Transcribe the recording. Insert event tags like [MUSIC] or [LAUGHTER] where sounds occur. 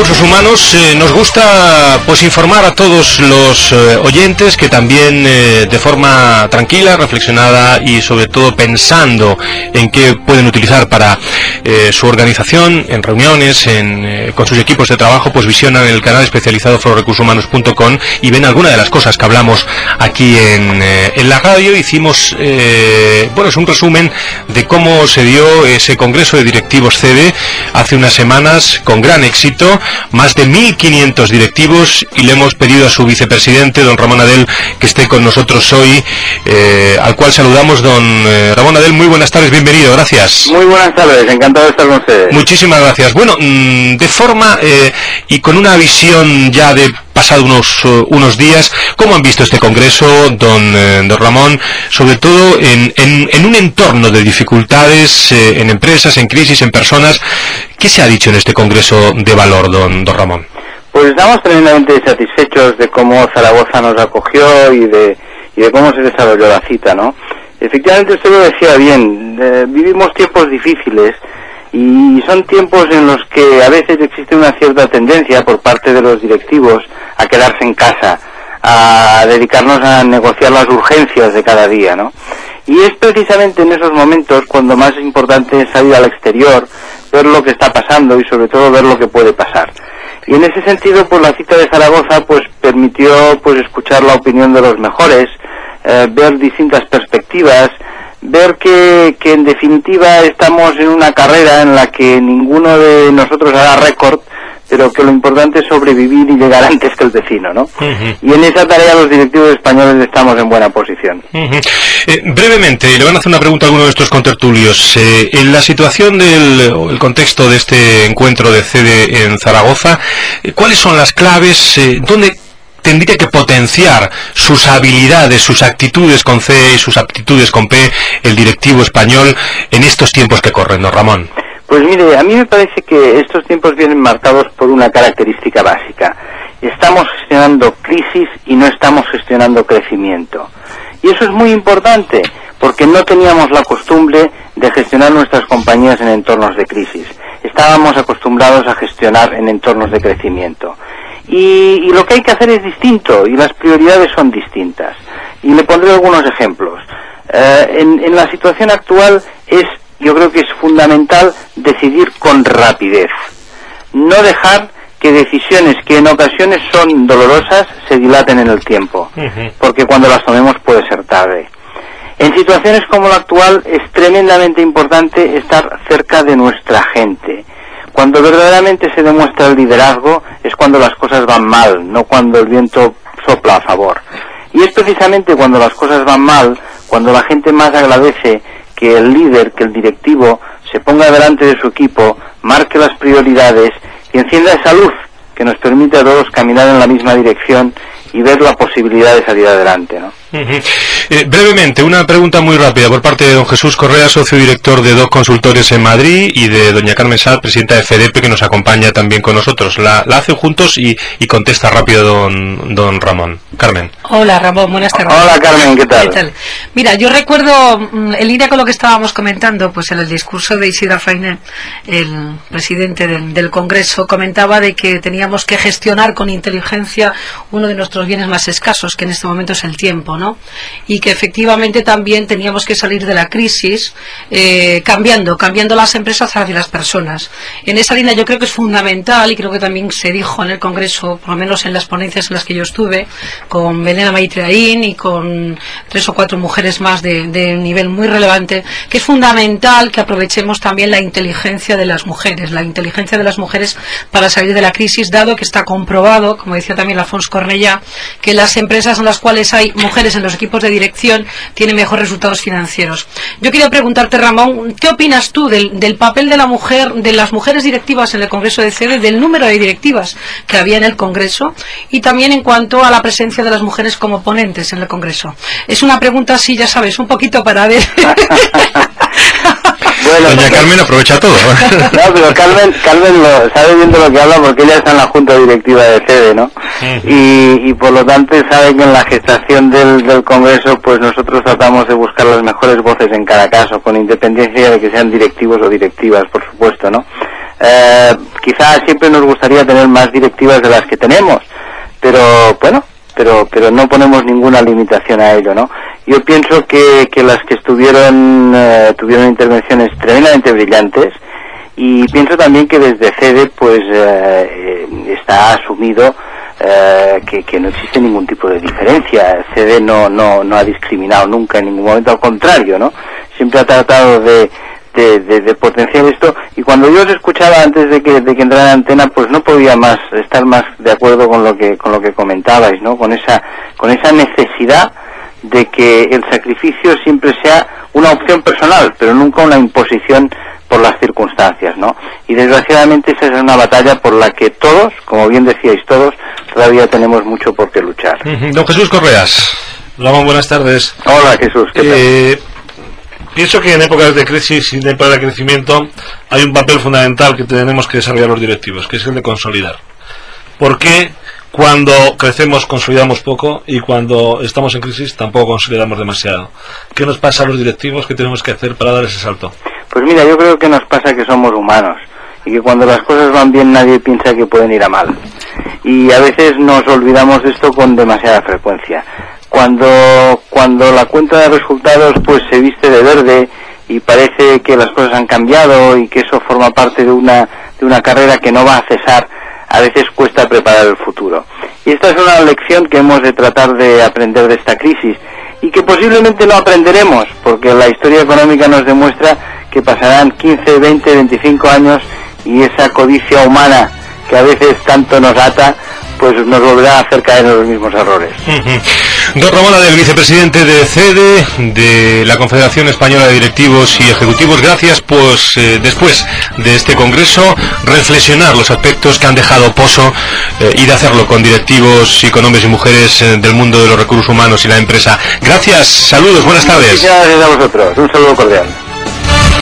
Recursos Humanos eh, nos gusta pues informar a todos los eh, oyentes que también eh, de forma tranquila, reflexionada y sobre todo pensando en qué pueden utilizar para su organización, en reuniones, en, con sus equipos de trabajo, pues visionan el canal especializado fororecursoshumanos.com y ven alguna de las cosas que hablamos aquí en, en la radio. Hicimos, bueno, es un resumen de cómo se dio ese Congreso de Directivos CD hace unas semanas con gran éxito más de 1.500 directivos y le hemos pedido a su vicepresidente, don Ramón Adel, que esté con nosotros hoy, eh, al cual saludamos, don eh, Ramón Adel. Muy buenas tardes, bienvenido, gracias. Muy buenas tardes, de estar con ustedes. Muchísimas gracias. Bueno, mm, de forma eh, y con una visión ya de pasado unos, unos días, ¿cómo han visto este Congreso, don, don Ramón, sobre todo en, en, un entorno de dificultades en empresas, en crisis, en personas? ¿Qué se ha dicho en este Congreso de Valor, don, don Ramón? Pues estamos tremendamente satisfechos de cómo Zaragoza nos acogió y de, y de cómo se desarrolló la cita, ¿no? Efectivamente, usted lo decía bien, eh, vivimos tiempos difíciles y son tiempos en los que a veces existe una cierta tendencia por parte de los directivos a quedarse en casa, a dedicarnos a negociar las urgencias de cada día, ¿no? Y es precisamente en esos momentos cuando más importante es salir al exterior, ver lo que está pasando y sobre todo ver lo que puede pasar. Y en ese sentido, pues la cita de Zaragoza pues permitió pues escuchar la opinión de los mejores, eh, ver distintas perspectivas, ver que, que en definitiva estamos en una carrera en la que ninguno de nosotros hará récord, pero que lo importante es sobrevivir y llegar [LAUGHS] antes que el vecino, ¿no? Y en esa tarea los directivos españoles estamos en buena posición. Eh, brevemente, le van a hacer una pregunta a alguno de estos contertulios. Eh, en la situación del el contexto de este encuentro de CEDE en Zaragoza, eh, ¿cuáles son las claves? ¿Dónde tendría que potenciar sus habilidades, sus actitudes con C y sus aptitudes con P el directivo español en estos tiempos que corren, don Ramón? Pues mire, a mí me parece que estos tiempos vienen marcados por una característica básica. Estamos gestionando crisis y no estamos gestionando crecimiento. Y eso es muy importante porque no teníamos la costumbre de gestionar nuestras compañías en entornos de crisis. Estábamos acostumbrados a gestionar en entornos de crecimiento. Y, lo que hay que hacer es distinto y las prioridades son distintas. Y le pondré algunos ejemplos. Eh, en la situación actual es yo creo que es fundamental decidir con rapidez. No dejar que decisiones que en ocasiones son dolorosas se dilaten en el tiempo, porque cuando las tomemos puede ser tarde. En situaciones como la actual es tremendamente importante estar cerca de nuestra gente. Cuando verdaderamente se demuestra el liderazgo es cuando las cosas van mal, no cuando el viento sopla a favor. Y es precisamente cuando las cosas van mal, cuando la gente más agradece que el líder, que el directivo se ponga delante de su equipo, marque las prioridades y encienda esa luz que nos permite a todos caminar en la misma dirección y ver la posibilidad de salir adelante. ¿no? Eh, brevemente, una pregunta muy rápida por parte de don Jesús Correa, socio director de dos consultores en Madrid, y de doña Carmen Sal, presidenta de FEDEP, que nos acompaña también con nosotros. La, la hacen juntos y, contesta rápido don, don Ramón. Carmen. Hola Ramón, buenas tardes. Hola Carmen, ¿qué tal? Mira, yo recuerdo, mm, en línea con lo que estábamos comentando, pues en el discurso de Isidra Fainer, el presidente del, del Congreso, comentaba de que teníamos que gestionar con inteligencia uno de nuestros bienes más escasos, que en este momento es el tiempo, ¿no? Y que efectivamente también teníamos que salir de la crisis eh, cambiando, cambiando las empresas hacia las personas. En esa línea yo creo que es fundamental y creo que también se dijo en el Congreso, por lo menos en las ponencias en las que yo estuve, con Belena Maitreaín y con tres o cuatro mujeres más de, de nivel muy relevante, que es fundamental que aprovechemos también la inteligencia de las mujeres, la inteligencia de las mujeres para salir de la crisis, dado que está comprobado, como decía también Alfonso Cornellá, que las empresas en las cuales hay mujeres en los equipos de dirección tienen mejores resultados financieros. Yo quería preguntarte, Ramón, ¿qué opinas tú del, papel de la mujer, de las mujeres directivas en el Congreso de CEDE, del número de directivas que había en el Congreso y también en cuanto a la presencia de las mujeres como ponentes en el Congreso? Es una pregunta así, ya sabes, un poquito para ver. [LAUGHS] Doña Carmen aprovecha todo. no, pero Carmen, Carmen lo, sabe bien de lo que habla porque ella está en la junta directiva de sede, ¿no? y, y, por lo tanto sabe que en la gestación del, del Congreso pues nosotros tratamos de buscar las mejores voces en cada caso, con independencia de que sean directivos o directivas, por supuesto, ¿no? Eh, quizás siempre nos gustaría tener más directivas de las que tenemos, pero bueno, pero pero no ponemos ninguna limitación a ello, ¿no? Yo pienso que, que las que estuvieron eh, tuvieron intervenciones tremendamente brillantes y pienso también que desde CEDE pues eh, está asumido eh, que, que, no existe ningún tipo de diferencia. CEDE no, no, no ha discriminado nunca en ningún momento, al contrario, ¿no? Siempre ha tratado de, de, de, potenciar esto y cuando yo os escuchaba antes de que, de que entrara en antena pues no podía más estar más de acuerdo con lo que con lo que comentabais no con esa con esa necesidad de que el sacrificio siempre sea una opción personal pero nunca una imposición por las circunstancias no y desgraciadamente esa es una batalla por la que todos como bien decíais todos todavía tenemos mucho por qué luchar don Jesús Correas Hola, buenas tardes. Hola Jesús, ¿qué tal? Eh, Pienso que en épocas de crisis y en épocas de crecimiento hay un papel fundamental que tenemos que desarrollar los directivos, que es el de consolidar. ¿Por qué cuando crecemos consolidamos poco y cuando estamos en crisis tampoco consolidamos demasiado? ¿Qué nos pasa a los directivos? ¿Qué tenemos que hacer para dar ese salto? Pues mira, yo creo que nos pasa que somos humanos y que cuando las cosas van bien nadie piensa que pueden ir a mal. Y a veces nos olvidamos de esto con demasiada frecuencia cuando cuando la cuenta de resultados pues se viste de verde y parece que las cosas han cambiado y que eso forma parte de una de una carrera que no va a cesar a veces cuesta preparar el futuro y esta es una lección que hemos de tratar de aprender de esta crisis y que posiblemente no aprenderemos porque la historia económica nos demuestra que pasarán 15, 20, 25 años y esa codicia humana que a veces tanto nos ata pues nos volverá a hacer caer en los mismos errores. Don Ramón del vicepresidente de CEDE, de la Confederación Española de Directivos y Ejecutivos, gracias pues eh, después de este congreso reflexionar los aspectos que han dejado pozo eh, y de hacerlo con directivos y con hombres y mujeres eh, del mundo de los recursos humanos y la empresa. Gracias, saludos, buenas tardes. Gracias a vosotros, un saludo cordial.